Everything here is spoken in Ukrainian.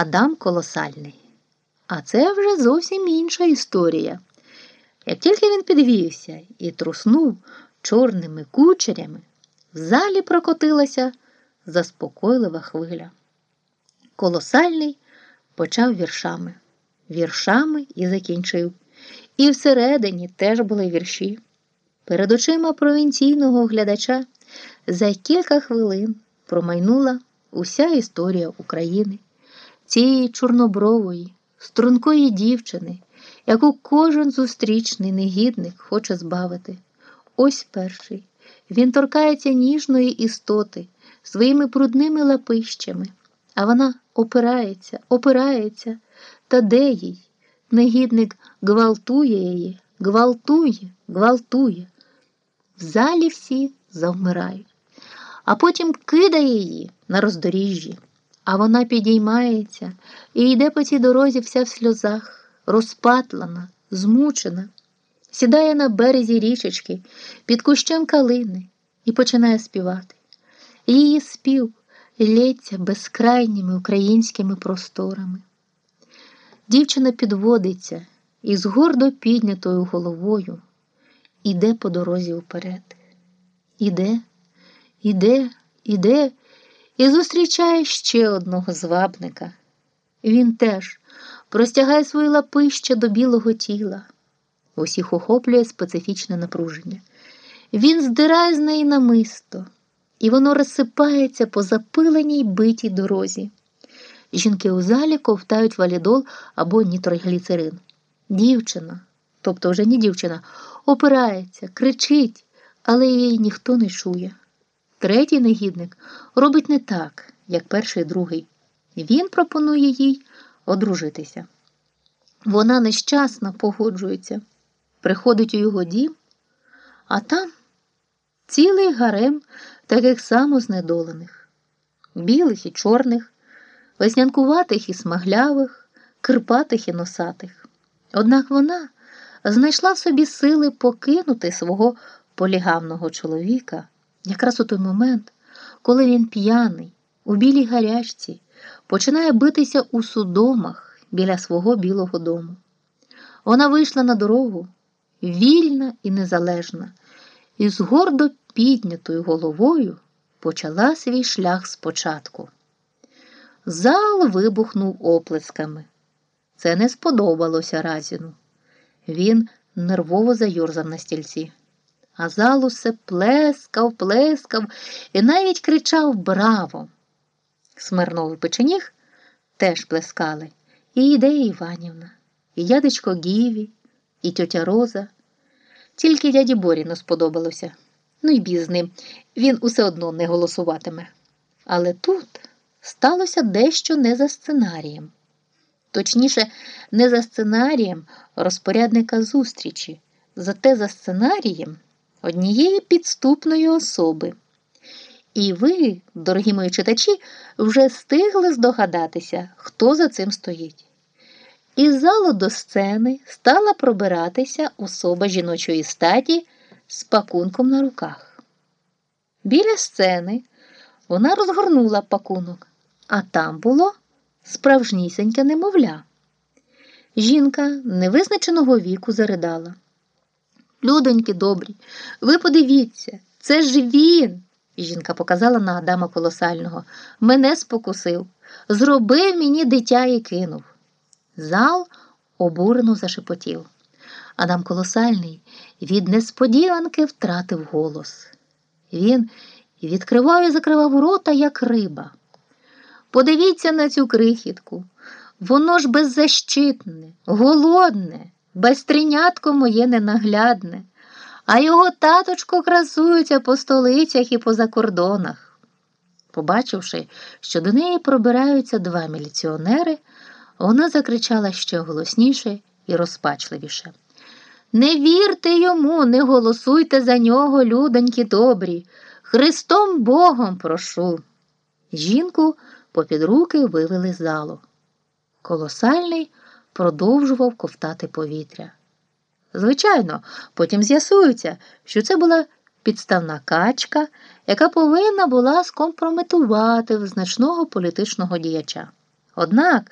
Адам Колосальний. А це вже зовсім інша історія. Як тільки він підвівся і труснув чорними кучерями, в залі прокотилася заспокойлива хвиля. Колосальний почав віршами, віршами і закінчив. І всередині теж були вірші. Перед очима провінційного глядача за кілька хвилин промайнула уся історія України, цієї чорнобрової, стрункої дівчини, яку кожен зустрічний негідник хоче збавити. Ось перший. Він торкається ніжної істоти своїми брудними лапищами, а вона опирається, опирається, та де їй? Негідник гвалтує її, гвалтує, гвалтує. В залі всі завмирають, а потім кидає її на роздоріжжі, а вона підіймається і йде по цій дорозі вся в сльозах, розпатлана, змучена, сідає на березі річечки під кущем калини і починає співати. Її спів лється безкрайніми українськими просторами. Дівчина підводиться і з гордо піднятою головою іде по дорозі вперед. Іде, іде, іде і зустрічає ще одного звабника. Він теж простягає свої лапище до білого тіла. Усіх охоплює специфічне напруження. Він здирає з неї намисто, і воно розсипається по запиленій битій дорозі. Жінки у залі ковтають валідол або нітрогліцерин. Дівчина, тобто вже не дівчина, опирається, кричить, але її ніхто не чує. Третій негідник робить не так, як перший і другий. Він пропонує їй одружитися. Вона нещасна погоджується, приходить у його дім, а там цілий гарем таких само знедолених, білих і чорних, веснянкуватих і смаглявих, кирпатих і носатих. Однак вона знайшла в собі сили покинути свого полігамного чоловіка якраз у той момент, коли він п'яний, у білій гарячці, починає битися у судомах біля свого білого дому. Вона вийшла на дорогу, вільна і незалежна, і з гордо піднятою головою почала свій шлях спочатку. Зал вибухнув оплесками. Це не сподобалося Разіну. Він нервово зайорзав на стільці, а зал усе плескав, плескав і навіть кричав Браво! Смирновий печеніг теж плескали. І Ідея Іванівна, і дядечко Гіві, і тьотя Роза. Тільки дяді Боріну сподобалося. Ну й біз ним, він усе одно не голосуватиме. Але тут сталося дещо не за сценарієм. Точніше, не за сценарієм розпорядника зустрічі, зате за сценарієм однієї підступної особи. І ви, дорогі мої читачі, вже встигли здогадатися, хто за цим стоїть. Із залу до сцени стала пробиратися особа жіночої статі з пакунком на руках. Біля сцени вона розгорнула пакунок, а там було справжнісіньке немовля. Жінка невизначеного віку заридала. Людоньки добрі, ви подивіться, це ж він. Жінка показала на Адама колосального. Мене спокусив, зробив мені дитя і кинув. Зал обурено зашепотів. Адам колосальний від несподіванки втратив голос. Він відкривав і закривав рота, як риба. Подивіться на цю крихітку. Воно ж беззащитне, голодне, безтринятко моє ненаглядне, а його таточко красується по столицях і по закордонах. Побачивши, що до неї пробираються два міліціонери, вона закричала ще голосніше і розпачливіше. Не вірте йому, не голосуйте за нього, людоньки добрі. Христом Богом прошу. Жінку попід руки вивели з залу. Колосальний продовжував ковтати повітря. Звичайно, потім з'ясується, що це була підставна качка, яка повинна була скомпрометувати значного політичного діяча. Однак